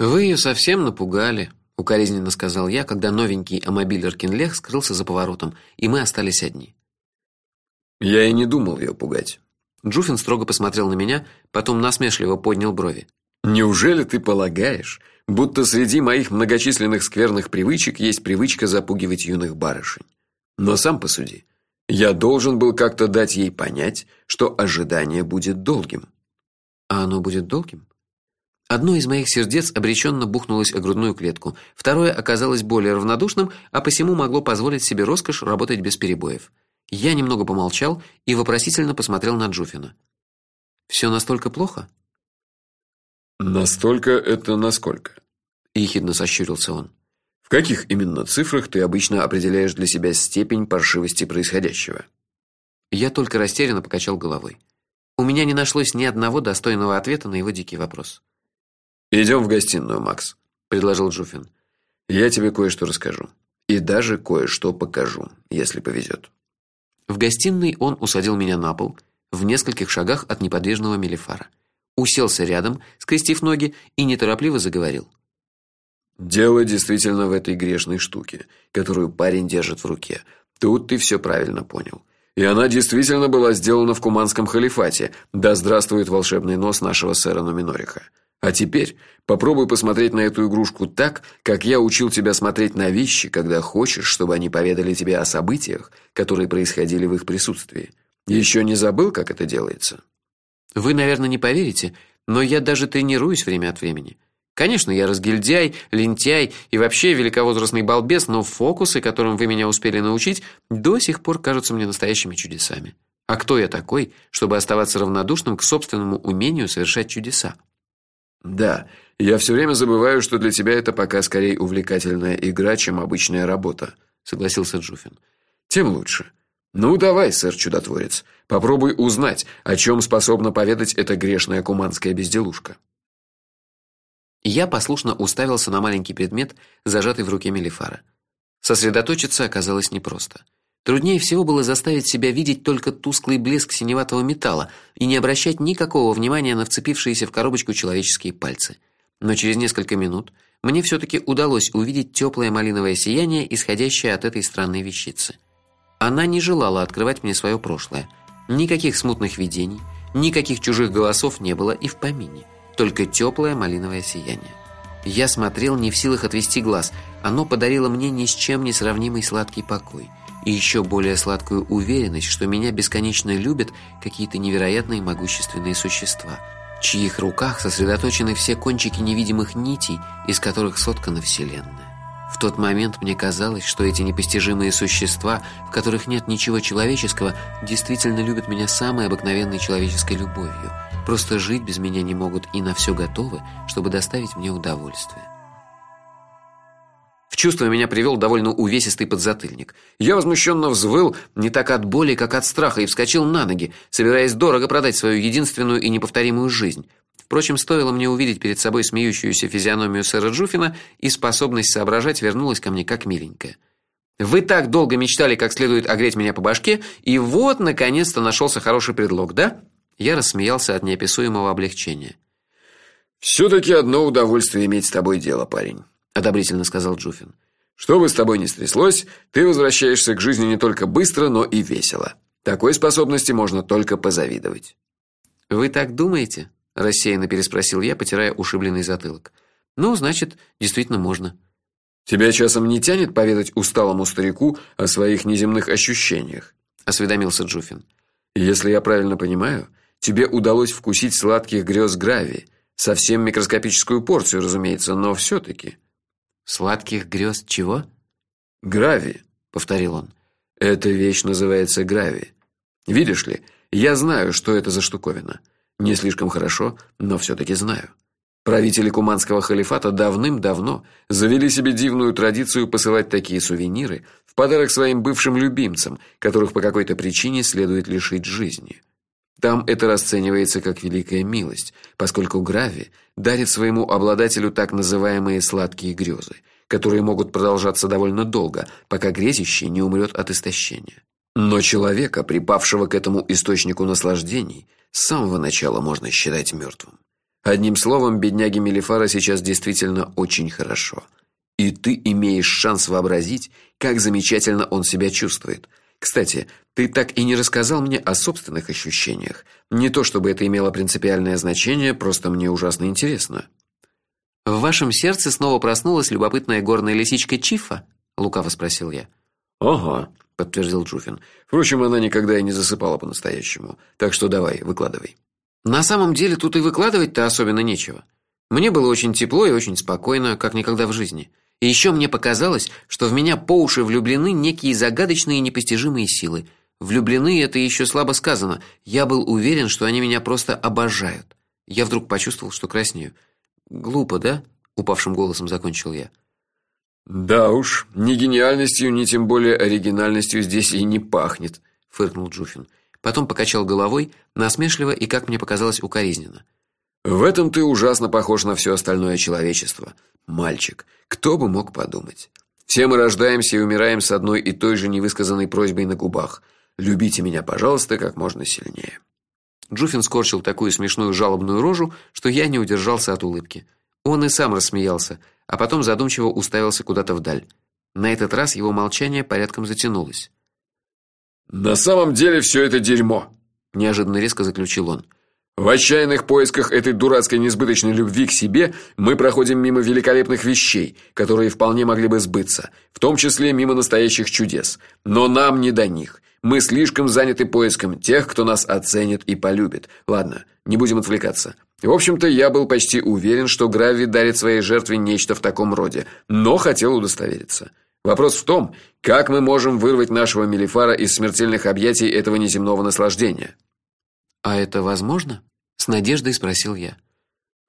Вы ее совсем напугали, укоризненно сказал я, когда новенький Амобиль Аркинлех скрылся за поворотом, и мы остались одни. Я и не думал ее пугать. Джуфин строго посмотрел на меня, потом насмешливо поднял брови. Неужели ты полагаешь, будто среди моих многочисленных скверных привычек есть привычка запугивать юных барышень? Но сам посуди. Я должен был как-то дать ей понять, что ожидание будет долгим. А оно будет долгим? Одно из моих сердец обреченно бухнулось о грудную клетку, второе оказалось более равнодушным, а посему могло позволить себе роскошь работать без перебоев. Я немного помолчал и вопросительно посмотрел на Джуфина. Все настолько плохо? Настолько это насколько? ехидно сощурился он. В каких именно цифрах ты обычно определяешь для себя степень паршивости происходящего? Я только растерянно покачал головой. У меня не нашлось ни одного достойного ответа на его дикий вопрос. Идем в гостиную, Макс, предложил Джуфин. Я тебе кое-что расскажу и даже кое-что покажу, если повезет. В гостиной он усадил меня на пол, в нескольких шагах от неподвижного Мелифара. Уселся рядом, скрестив ноги и неторопливо заговорил. Дело действительно в этой грешной штуке, которую парень держит в руке. Тут ты все правильно понял. И она действительно была сделана в Куманском халифате. Да здравствует волшебный нос нашего сэра Нуминориха. А теперь попробуй посмотреть на эту игрушку так, как я учил тебя смотреть на вещи, когда хочешь, чтобы они поведали тебе о событиях, которые происходили в их присутствии. Еще не забыл, как это делается? Вы, наверное, не поверите, но я даже тренируюсь время от времени. Конечно, я разгильдяй, лентяй и вообще великовозрастный балбес, но фокусы, которым вы меня успели научить, до сих пор кажутся мне настоящими чудесами. А кто я такой, чтобы оставаться равнодушным к собственному умению совершать чудеса? Да, я все время забываю, что для тебя это пока скорее увлекательная игра, чем обычная работа, согласился Джуфин. Тем лучше. Ну давай, сэр чудотворец, попробуй узнать, о чем способна поведать эта грешная куманская безделушка. Я послушно уставился на маленький предмет, зажатый в руке Мелифара. Сосредоточиться оказалось непросто. Труднее всего было заставить себя видеть только тусклый блеск синеватого металла и не обращать никакого внимания на вцепившиеся в коробочку человеческие пальцы. Но через несколько минут мне все таки удалось увидеть теплое малиновое сияние, исходящее от этой странной вещицы. Она не желала открывать мне свое прошлое. Никаких смутных видений, никаких чужих голосов не было и в помине, только теплое малиновое сияние. Я смотрел не в силах отвести глаз. Оно подарило мне ни с чем не сравнимый сладкий покой и еще более сладкую уверенность, что меня бесконечно любят какие-то невероятные могущественные существа, в чьих руках сосредоточены все кончики невидимых нитей, из которых соткана вселенная. В тот момент мне казалось, что эти непостижимые существа, в которых нет ничего человеческого, действительно любят меня самой обыкновенной человеческой любовью. Просто жить без меня не могут и на все готовы, чтобы доставить мне удовольствие. Чувство меня привел довольно увесистый подзатыльник. Я возмущенно взвыл не так от боли, как от страха, и вскочил на ноги, собираясь дорого продать свою единственную и неповторимую жизнь. Впрочем, стоило мне увидеть перед собой смеющуюся физиономию сэра Джуфина, и способность соображать вернулась ко мне как миленькая. Вы так долго мечтали, как следует огреть меня по башке, и вот наконец-то нашелся хороший предлог, да? Я рассмеялся от неописуемого облегчения. все таки одно удовольствие иметь с тобой дело, парень одобрительно сказал Джуфин. Что бы с тобой ни стряслось, ты возвращаешься к жизни не только быстро, но и весело. Такой способности можно только позавидовать. Вы так думаете? рассеянно переспросил я, потирая ушибленный затылок. Ну, значит, действительно можно. Тебя часом не тянет поведать усталому старику о своих неземных ощущениях, осведомился Джуфин. Если я правильно понимаю, тебе удалось вкусить сладких грез Грави, совсем микроскопическую порцию, разумеется, но все таки Сладких грез чего? Грави, повторил он. Эта вещь называется грави. Видишь ли, я знаю, что это за штуковина. Не слишком хорошо, но все таки знаю. Правители куманского халифата давным-давно завели себе дивную традицию посылать такие сувениры в подарок своим бывшим любимцам, которых по какой-то причине следует лишить жизни. Там это расценивается как великая милость, поскольку Грави дарит своему обладателю так называемые сладкие грезы, которые могут продолжаться довольно долго, пока грезящий не умрет от истощения. Но человека, припавшего к этому источнику наслаждений, с самого начала можно считать мертвым. Одним словом, бедняге Мелифара сейчас действительно очень хорошо. И ты имеешь шанс вообразить, как замечательно он себя чувствует. Кстати, ты так и не рассказал мне о собственных ощущениях. Не то чтобы это имело принципиальное значение, просто мне ужасно интересно. В вашем сердце снова проснулась любопытная горная лисичка Чифа? лукаво спросил я. Ага, подтвердил Джуфин. Впрочем, она никогда и не засыпала по-настоящему. Так что давай, выкладывай. На самом деле тут и выкладывать-то особенно нечего. Мне было очень тепло и очень спокойно, как никогда в жизни. И еще мне показалось, что в меня по уши влюблены некие загадочные и непостижимые силы. Влюблены это еще слабо сказано. Я был уверен, что они меня просто обожают. Я вдруг почувствовал, что краснею. Глупо, да? упавшим голосом закончил я. Да уж, ни гениальностью, ни тем более оригинальностью здесь и не пахнет, фыркнул Джуфин. Потом покачал головой, насмешливо и, как мне показалось, укоризненно. В этом ты ужасно похож на все остальное человечество, мальчик. Кто бы мог подумать? Все мы рождаемся и умираем с одной и той же невысказанной просьбой на губах: любите меня, пожалуйста, как можно сильнее. Джуфин скорчил такую смешную жалобную рожу, что я не удержался от улыбки. Он и сам рассмеялся, а потом задумчиво уставился куда-то вдаль. На этот раз его молчание порядком затянулось. На самом деле все это дерьмо, неожиданно резко заключил он. В отчаянных поисках этой дурацкой несбыточной любви к себе мы проходим мимо великолепных вещей, которые вполне могли бы сбыться, в том числе мимо настоящих чудес. Но нам не до них. Мы слишком заняты поиском тех, кто нас оценит и полюбит. Ладно, не будем отвлекаться. В общем-то, я был почти уверен, что Грави дарит своей жертве нечто в таком роде, но хотел удостовериться. Вопрос в том, как мы можем вырвать нашего Мелифара из смертельных объятий этого неземного наслаждения. А это возможно? С надеждой спросил я.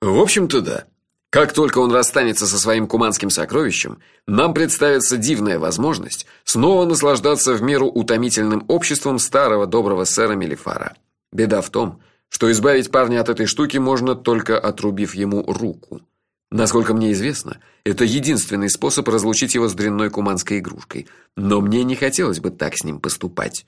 В общем-то, да. Как только он расстанется со своим куманским сокровищем, нам представится дивная возможность снова наслаждаться в меру утомительным обществом старого доброго сэра Мелифара. Беда в том, что избавить парня от этой штуки можно только отрубив ему руку. Насколько мне известно, это единственный способ разлучить его с дрянной куманской игрушкой, но мне не хотелось бы так с ним поступать.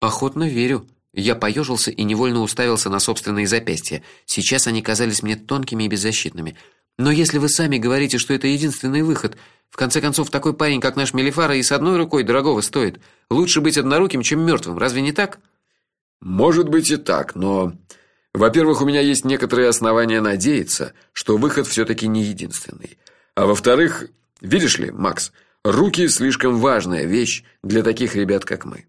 Охотно верю, я поежился и невольно уставился на собственные запястья. Сейчас они казались мне тонкими и беззащитными. Но если вы сами говорите, что это единственный выход, в конце концов такой парень, как наш Мелифара, и с одной рукой дорогого стоит. Лучше быть одноруким, чем мертвым, разве не так? Может быть и так, но во-первых, у меня есть некоторые основания надеяться, что выход все таки не единственный. А во-вторых, видишь ли, Макс, руки слишком важная вещь для таких ребят, как мы.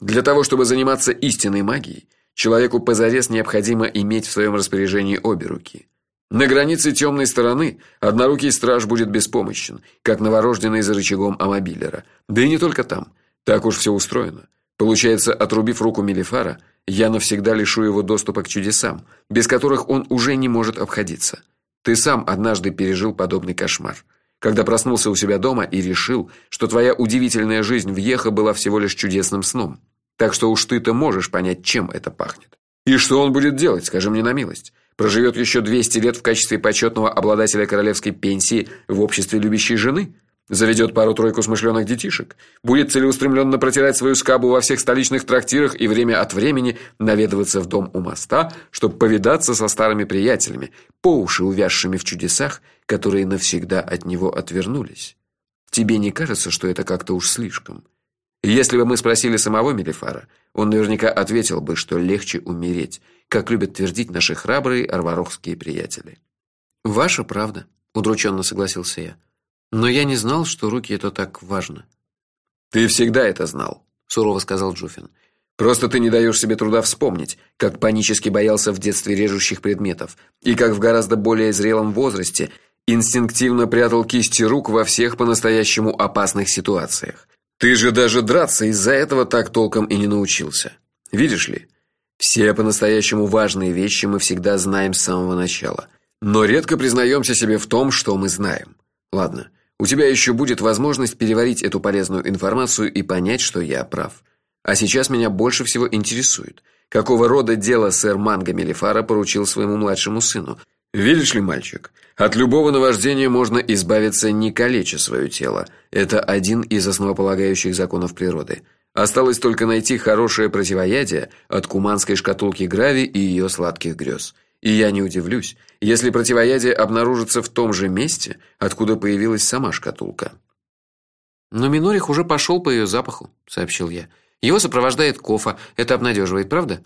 Для того, чтобы заниматься истинной магией, человеку позарез необходимо иметь в своем распоряжении обе руки. На границе темной стороны однорукий страж будет беспомощен, как новорожденный за рычагом амобилера. Да и не только там. Так уж все устроено. Получается, отрубив руку Мелифара, я навсегда лишу его доступа к чудесам, без которых он уже не может обходиться. Ты сам однажды пережил подобный кошмар когда проснулся у себя дома и решил, что твоя удивительная жизнь в Ехо была всего лишь чудесным сном. Так что уж ты-то можешь понять, чем это пахнет. И что он будет делать, скажи мне на милость? Проживет еще 200 лет в качестве почетного обладателя королевской пенсии в обществе любящей жены? Заведет пару-тройку смышленых детишек, будет целеустремленно протирать свою скабу во всех столичных трактирах и время от времени наведываться в дом у моста, чтобы повидаться со старыми приятелями, по уши увязшими в чудесах, которые навсегда от него отвернулись. Тебе не кажется, что это как-то уж слишком? Если бы мы спросили самого Мелифара, он наверняка ответил бы, что легче умереть, как любят твердить наши храбрые арварохские приятели. Ваша правда, удрученно согласился я. Но я не знал, что руки это так важно. Ты всегда это знал, сурово сказал Джуфин. Просто ты не даешь себе труда вспомнить, как панически боялся в детстве режущих предметов и как в гораздо более зрелом возрасте инстинктивно прятал кисти рук во всех по-настоящему опасных ситуациях. Ты же даже драться из-за этого так толком и не научился. Видишь ли, все по-настоящему важные вещи мы всегда знаем с самого начала, но редко признаемся себе в том, что мы знаем. Ладно, у тебя еще будет возможность переварить эту полезную информацию и понять, что я прав. А сейчас меня больше всего интересует, какого рода дело сэр Манго Мелифара поручил своему младшему сыну. Видишь ли, мальчик, от любого наваждения можно избавиться не калеча свое тело. Это один из основополагающих законов природы. Осталось только найти хорошее противоядие от куманской шкатулки Грави и ее сладких грез. И я не удивлюсь, если противоядие обнаружится в том же месте, откуда появилась сама шкатулка. Но Минорих уже пошел по ее запаху, сообщил я. Его сопровождает Кофа. Это обнадеживает, правда?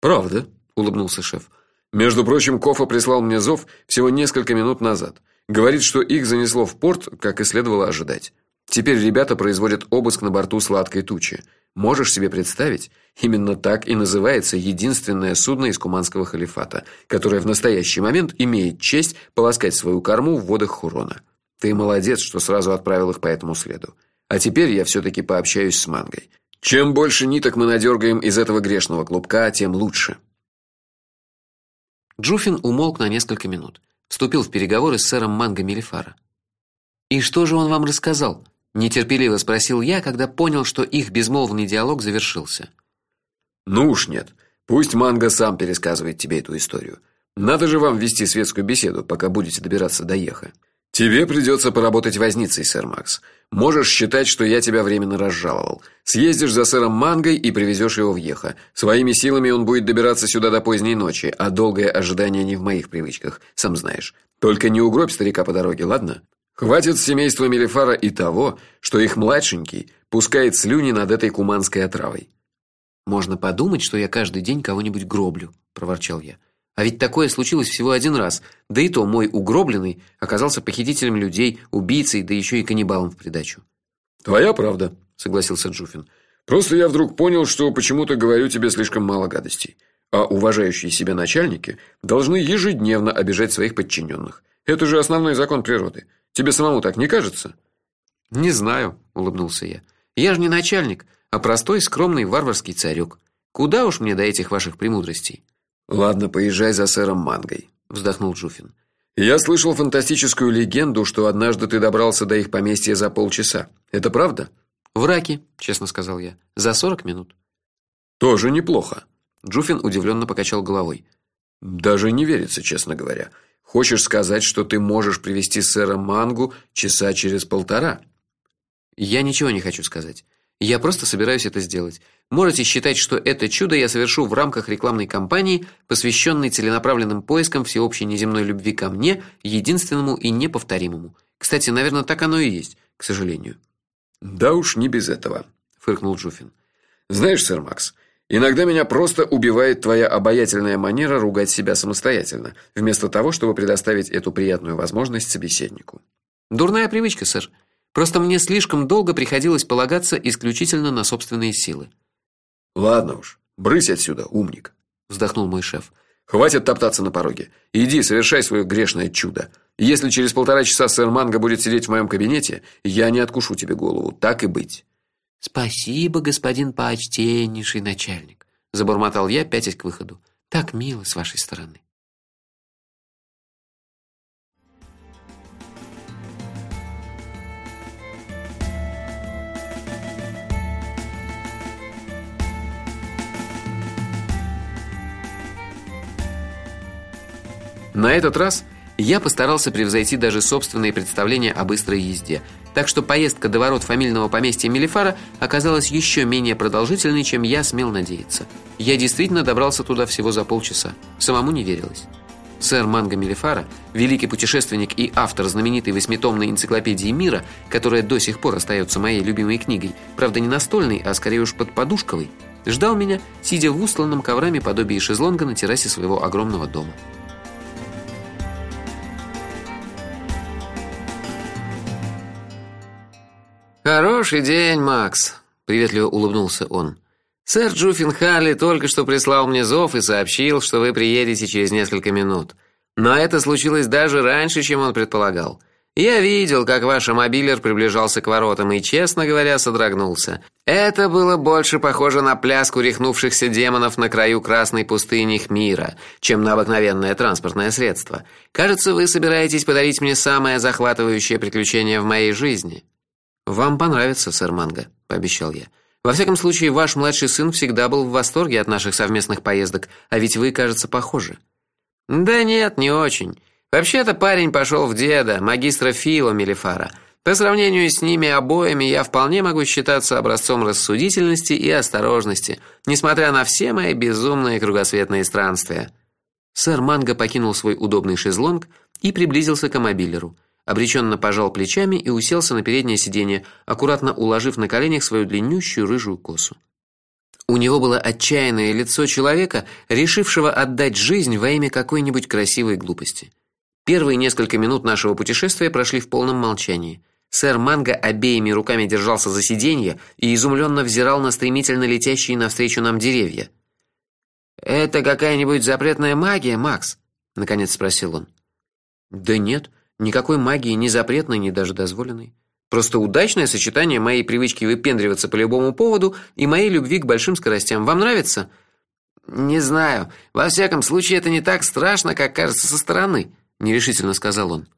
Правда, улыбнулся шеф. Между прочим, Кофа прислал мне зов всего несколько минут назад. Говорит, что их занесло в порт, как и следовало ожидать. Теперь ребята производят обыск на борту сладкой тучи. Можешь себе представить, именно так и называется единственное судно из Куманского халифата, которое в настоящий момент имеет честь полоскать свою корму в водах Хурона. Ты молодец, что сразу отправил их по этому следу. А теперь я все таки пообщаюсь с Мангой. Чем больше ниток мы надергаем из этого грешного клубка, тем лучше. Джуфин умолк на несколько минут, вступил в переговоры с сэром Манго Мелифара. И что же он вам рассказал? Нетерпеливо спросил я, когда понял, что их безмолвный диалог завершился. Ну уж нет. Пусть Манго сам пересказывает тебе эту историю. Надо же вам вести светскую беседу, пока будете добираться до Еха. Тебе придется поработать возницей, сэр Макс. Можешь считать, что я тебя временно разжаловал. Съездишь за сэром Мангой и привезешь его в Еха. Своими силами он будет добираться сюда до поздней ночи, а долгое ожидание не в моих привычках, сам знаешь. Только не угробь старика по дороге, ладно? Хватит семейства Мелифара и того, что их младшенький пускает слюни над этой куманской отравой. Можно подумать, что я каждый день кого-нибудь гроблю, проворчал я. А ведь такое случилось всего один раз. Да и то мой угробленный оказался похитителем людей, убийцей, да еще и каннибалом в придачу. Твоя правда, согласился Джуфин. Просто я вдруг понял, что почему-то говорю тебе слишком мало гадостей. А уважающие себя начальники должны ежедневно обижать своих подчиненных. Это же основной закон природы. Тебе самому так не кажется? Не знаю, улыбнулся я. Я же не начальник, а простой скромный варварский царек. Куда уж мне до этих ваших премудростей? Ладно, поезжай за сэром Мангой, вздохнул Жуфин. Я слышал фантастическую легенду, что однажды ты добрался до их поместья за полчаса. Это правда? В раке, честно сказал я. За сорок минут. Тоже неплохо. Жуфин удивленно покачал головой. Даже не верится, честно говоря. Хочешь сказать, что ты можешь привести сэра Мангу часа через полтора? Я ничего не хочу сказать. Я просто собираюсь это сделать. Можете считать, что это чудо я совершу в рамках рекламной кампании, посвященной целенаправленным поискам всеобщей неземной любви ко мне, единственному и неповторимому. Кстати, наверное, так оно и есть, к сожалению. Да уж не без этого, фыркнул Жуфин. Знаешь, сэр Макс, иногда меня просто убивает твоя обаятельная манера ругать себя самостоятельно, вместо того, чтобы предоставить эту приятную возможность собеседнику. Дурная привычка, сэр. Просто мне слишком долго приходилось полагаться исключительно на собственные силы. Ладно уж, брысь отсюда, умник, вздохнул мой шеф. Хватит топтаться на пороге. Иди, совершай свое грешное чудо. Если через полтора часа сэр Манго будет сидеть в моем кабинете, я не откушу тебе голову, так и быть. Спасибо, господин почтеннейший начальник, забормотал я, пятясь к выходу. Так мило с вашей стороны. На этот раз я постарался превзойти даже собственные представления о быстрой езде. Так что поездка до ворот фамильного поместья Мелифара оказалась еще менее продолжительной, чем я смел надеяться. Я действительно добрался туда всего за полчаса. Самому не верилось. Сэр Манго Мелифара, великий путешественник и автор знаменитой восьмитомной энциклопедии мира, которая до сих пор остается моей любимой книгой, правда не настольной, а скорее уж под подушковой, ждал меня, сидя в устланном коврами подобии шезлонга на террасе своего огромного дома. Хороший день, Макс, приветливо улыбнулся он. Сэр Джуффин Халли только что прислал мне зов и сообщил, что вы приедете через несколько минут. Но это случилось даже раньше, чем он предполагал. Я видел, как ваш мобилер приближался к воротам и, честно говоря, содрогнулся. Это было больше похоже на пляску рехнувшихся демонов на краю красной пустыни Хмира, чем на обыкновенное транспортное средство. Кажется, вы собираетесь подарить мне самое захватывающее приключение в моей жизни. Вам понравится, сэр Манго, пообещал я. Во всяком случае, ваш младший сын всегда был в восторге от наших совместных поездок, а ведь вы, кажется, похожи. Да нет, не очень. Вообще-то парень пошел в деда, магистра Фила Мелифара. По сравнению с ними обоими я вполне могу считаться образцом рассудительности и осторожности, несмотря на все мои безумные кругосветные странствия. Сэр Манго покинул свой удобный шезлонг и приблизился к мобилеру. Обреченно пожал плечами и уселся на переднее сиденье, аккуратно уложив на коленях свою длиннющую рыжую косу. У него было отчаянное лицо человека, решившего отдать жизнь во имя какой-нибудь красивой глупости. Первые несколько минут нашего путешествия прошли в полном молчании. Сэр Манго обеими руками держался за сиденье и изумленно взирал на стремительно летящие навстречу нам деревья. Это какая-нибудь запретная магия, Макс? наконец спросил он. Да нет, никакой магии ни запретной, ни даже дозволенной. Просто удачное сочетание моей привычки выпендриваться по любому поводу и моей любви к большим скоростям. Вам нравится? Не знаю. Во всяком случае, это не так страшно, как кажется со стороны, нерешительно сказал он.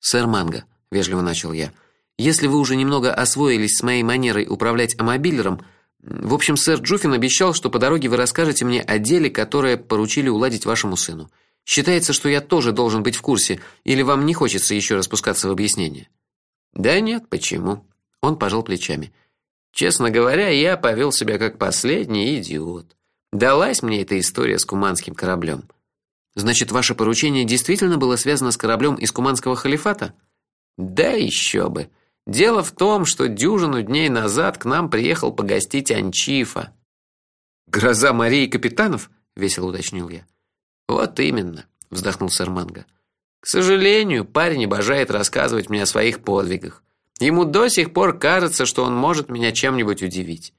Сэр Манго, вежливо начал я. Если вы уже немного освоились с моей манерой управлять амобилером, в общем, сэр Джуфин обещал, что по дороге вы расскажете мне о деле, которое поручили уладить вашему сыну. Считается, что я тоже должен быть в курсе, или вам не хочется еще раз пускаться в объяснения? Да нет, почему? Он пожал плечами. Честно говоря, я повел себя как последний идиот. Далась мне эта история с куманским кораблем. Значит, ваше поручение действительно было связано с кораблем из куманского халифата? Да еще бы. Дело в том, что дюжину дней назад к нам приехал погостить Анчифа. Гроза морей капитанов, весело уточнил я. Вот именно, вздохнул сэр Манго. К сожалению, парень обожает рассказывать мне о своих подвигах. Ему до сих пор кажется, что он может меня чем-нибудь удивить.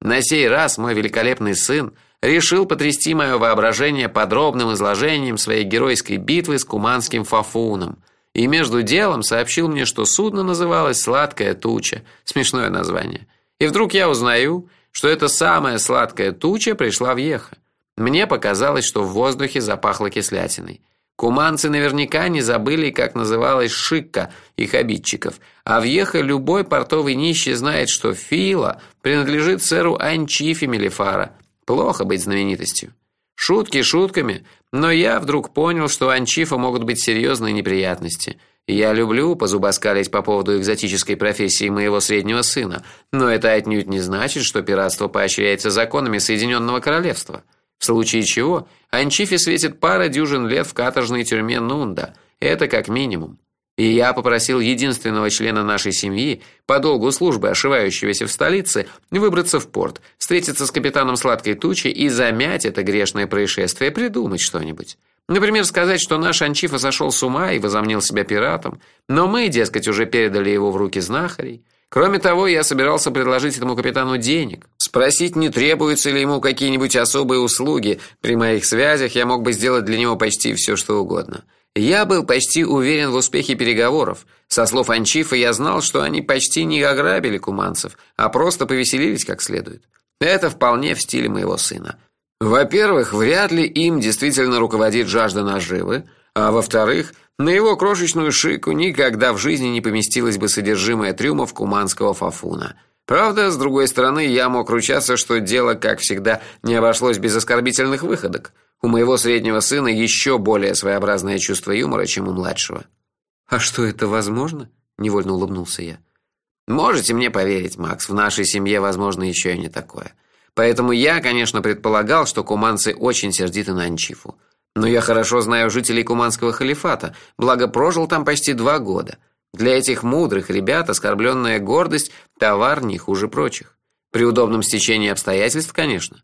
На сей раз мой великолепный сын решил потрясти мое воображение подробным изложением своей геройской битвы с куманским фафуном – и между делом сообщил мне, что судно называлось Сладкая туча. Смешное название. И вдруг я узнаю, что эта самая сладкая туча пришла в Ехо. Мне показалось, что в воздухе запахло кислятиной. Куманцы наверняка не забыли, как называлась шикка их обидчиков, а в Ехо любой портовый нищий знает, что Фила принадлежит сэру Анчифе Мелифара. Плохо быть знаменитостью. Шутки шутками, но я вдруг понял, что у Анчифа могут быть серьезные неприятности. Я люблю позубоскалить по поводу экзотической профессии моего среднего сына, но это отнюдь не значит, что пиратство поощряется законами Соединенного Королевства. В случае чего Анчифе светит пара дюжин лет в каторжной тюрьме Нунда. Это как минимум. И я попросил единственного члена нашей семьи, по долгу службы ошивающегося в столице, выбраться в порт, встретиться с капитаном Сладкой тучи и замять это грешное происшествие, придумать что-нибудь. Например, сказать, что наш Анчифа сошел с ума и возомнил себя пиратом, но мы, дескать, уже передали его в руки знахарей. Кроме того, я собирался предложить этому капитану денег, спросить, не требуются ли ему какие-нибудь особые услуги. При моих связях я мог бы сделать для него почти все, что угодно. Я был почти уверен в успехе переговоров. Со слов Анчифа я знал, что они почти не ограбили куманцев, а просто повеселились как следует. Это вполне в стиле моего сына. Во-первых, вряд ли им действительно руководит жажда наживы, а во-вторых, на его крошечную шику никогда в жизни не поместилось бы содержимое трюмов куманского фафуна. Правда, с другой стороны, я мог ручаться, что дело, как всегда, не обошлось без оскорбительных выходок. У моего среднего сына еще более своеобразное чувство юмора, чем у младшего. А что это возможно? невольно улыбнулся я. Можете мне поверить, Макс, в нашей семье возможно еще и не такое. Поэтому я, конечно, предполагал, что куманцы очень сердиты на Анчифу. Но я хорошо знаю жителей куманского халифата, благо прожил там почти два года. Для этих мудрых ребят оскорбленная гордость товар не хуже прочих. При удобном стечении обстоятельств, конечно.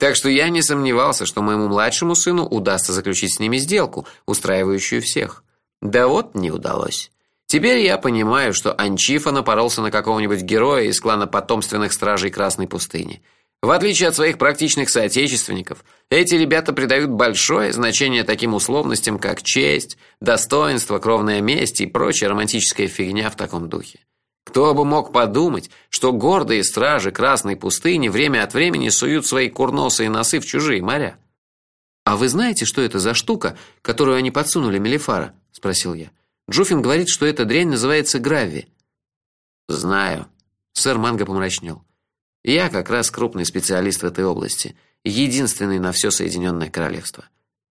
Так что я не сомневался, что моему младшему сыну удастся заключить с ними сделку, устраивающую всех. Да вот не удалось. Теперь я понимаю, что Анчифа напоролся на какого-нибудь героя из клана потомственных стражей Красной пустыни. В отличие от своих практичных соотечественников, эти ребята придают большое значение таким условностям, как честь, достоинство, кровная месть и прочая романтическая фигня в таком духе. Кто бы мог подумать, что гордые стражи Красной пустыни время от времени суют свои курносые носы в чужие моря? А вы знаете, что это за штука, которую они подсунули Мелифара? спросил я. Джуфин говорит, что эта дрянь называется грави. Знаю. Сэр Манго помрачнел. Я как раз крупный специалист в этой области, единственный на все Соединенное королевство.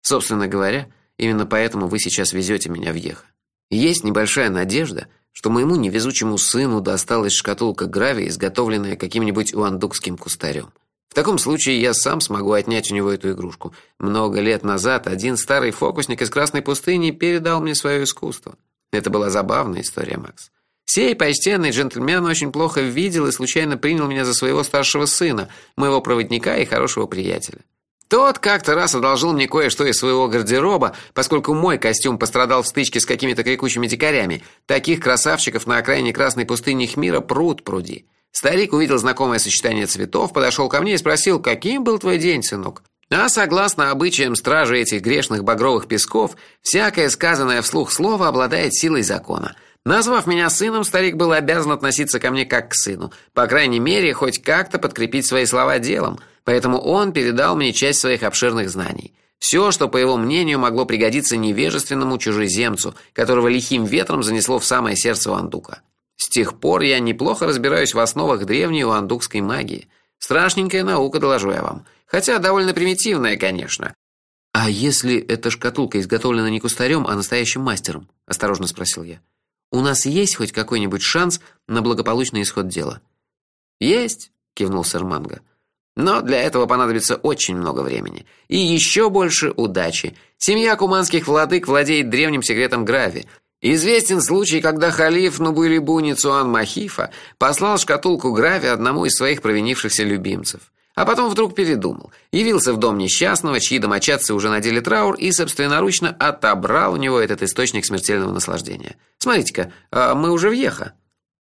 Собственно говоря, именно поэтому вы сейчас везете меня в Ехо. Есть небольшая надежда, что моему невезучему сыну досталась шкатулка гравия, изготовленная каким-нибудь уандукским кустарем. В таком случае я сам смогу отнять у него эту игрушку. Много лет назад один старый фокусник из Красной пустыни передал мне свое искусство. Это была забавная история, Макс. Сей почтенный джентльмен очень плохо видел и случайно принял меня за своего старшего сына, моего проводника и хорошего приятеля. Тот как-то раз одолжил мне кое-что из своего гардероба, поскольку мой костюм пострадал в стычке с какими-то крикучими дикарями. Таких красавчиков на окраине Красной пустыни мира пруд пруди. Старик увидел знакомое сочетание цветов, подошел ко мне и спросил: "Каким был твой день, сынок?" А согласно обычаям стражи этих грешных багровых песков, всякое сказанное вслух слово обладает силой закона. Назвав меня сыном, старик был обязан относиться ко мне как к сыну, по крайней мере, хоть как-то подкрепить свои слова делом. Поэтому он передал мне часть своих обширных знаний. Все, что по его мнению могло пригодиться невежественному чужеземцу, которого лихим ветром занесло в самое сердце Уандука. С тех пор я неплохо разбираюсь в основах древней уандукской магии. Страшненькая наука, доложу я вам, хотя довольно примитивная, конечно. А если эта шкатулка изготовлена не кустарем, а настоящим мастером? осторожно спросил я. У нас есть хоть какой-нибудь шанс на благополучный исход дела? Есть, кивнул сэр Манго. Но для этого понадобится очень много времени и еще больше удачи. Семья куманских владык владеет древним секретом Грави. Известен случай, когда халиф Нубулибу Ницуан Махифа послал шкатулку Грави одному из своих провинившихся любимцев. А потом вдруг передумал. Явился в дом несчастного, чьи домочадцы уже надели траур, и собственноручно отобрал у него этот источник смертельного наслаждения. Смотрите-ка, а мы уже в Еха.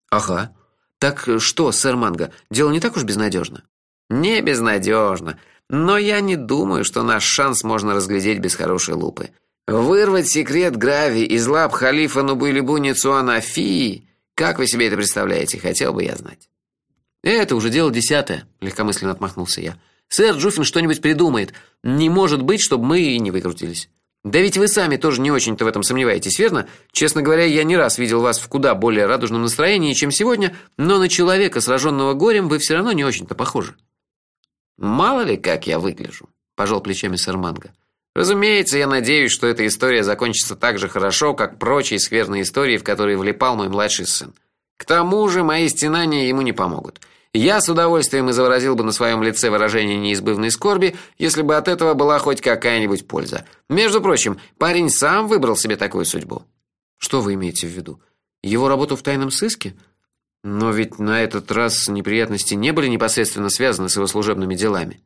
Ага. Так что, сэр Манго, дело не так уж безнадежно. Не безнадежно, но я не думаю, что наш шанс можно разглядеть без хорошей лупы. Вырвать секрет Грави из лап халифа Нубуйлибу Ницуана Фии, как вы себе это представляете, хотел бы я знать. Это уже дело десятое, легкомысленно отмахнулся я. Сэр Джуфин что-нибудь придумает. Не может быть, чтобы мы и не выкрутились. Да ведь вы сами тоже не очень-то в этом сомневаетесь, верно? Честно говоря, я не раз видел вас в куда более радужном настроении, чем сегодня, но на человека, сраженного горем, вы все равно не очень-то похожи. Мало ли, как я выгляжу, пожал плечами сэр Манго. Разумеется, я надеюсь, что эта история закончится так же хорошо, как прочие скверные истории, в которые влипал мой младший сын. К тому же, мои стенания ему не помогут. Я с удовольствием изобразил бы на своем лице выражение неизбывной скорби, если бы от этого была хоть какая-нибудь польза. Между прочим, парень сам выбрал себе такую судьбу. Что вы имеете в виду? Его работу в тайном сыске? Но ведь на этот раз неприятности не были непосредственно связаны с его служебными делами.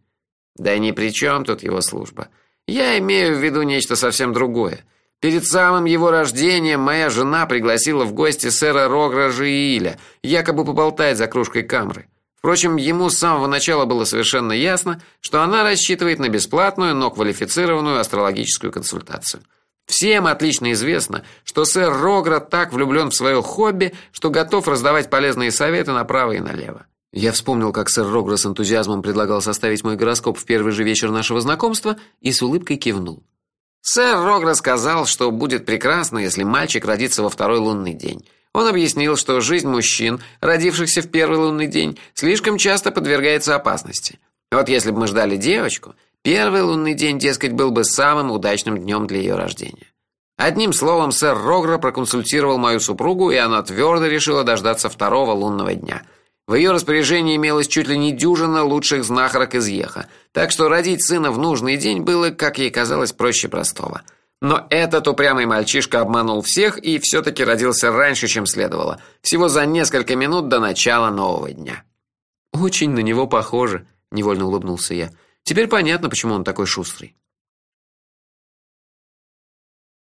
Да ни при чем тут его служба. Я имею в виду нечто совсем другое. Перед самым его рождением моя жена пригласила в гости сэра Рогра Жииля, якобы поболтать за кружкой камры. Впрочем, ему с самого начала было совершенно ясно, что она рассчитывает на бесплатную, но квалифицированную астрологическую консультацию. Всем отлично известно, что сэр Рогра так влюблен в свое хобби, что готов раздавать полезные советы направо и налево. Я вспомнил, как сэр Рогра с энтузиазмом предлагал составить мой гороскоп в первый же вечер нашего знакомства и с улыбкой кивнул. Сэр Рогра сказал, что будет прекрасно, если мальчик родится во второй лунный день. Он объяснил, что жизнь мужчин, родившихся в первый лунный день, слишком часто подвергается опасности. Вот если бы мы ждали девочку, Первый лунный день, дескать, был бы самым удачным днем для ее рождения. Одним словом, сэр Рогра проконсультировал мою супругу, и она твердо решила дождаться второго лунного дня. В ее распоряжении имелось чуть ли не дюжина лучших знахарок из Еха, так что родить сына в нужный день было, как ей казалось, проще простого. Но этот упрямый мальчишка обманул всех и все таки родился раньше, чем следовало, всего за несколько минут до начала нового дня. Очень на него похоже, невольно улыбнулся я. Теперь понятно, почему он такой шустрый.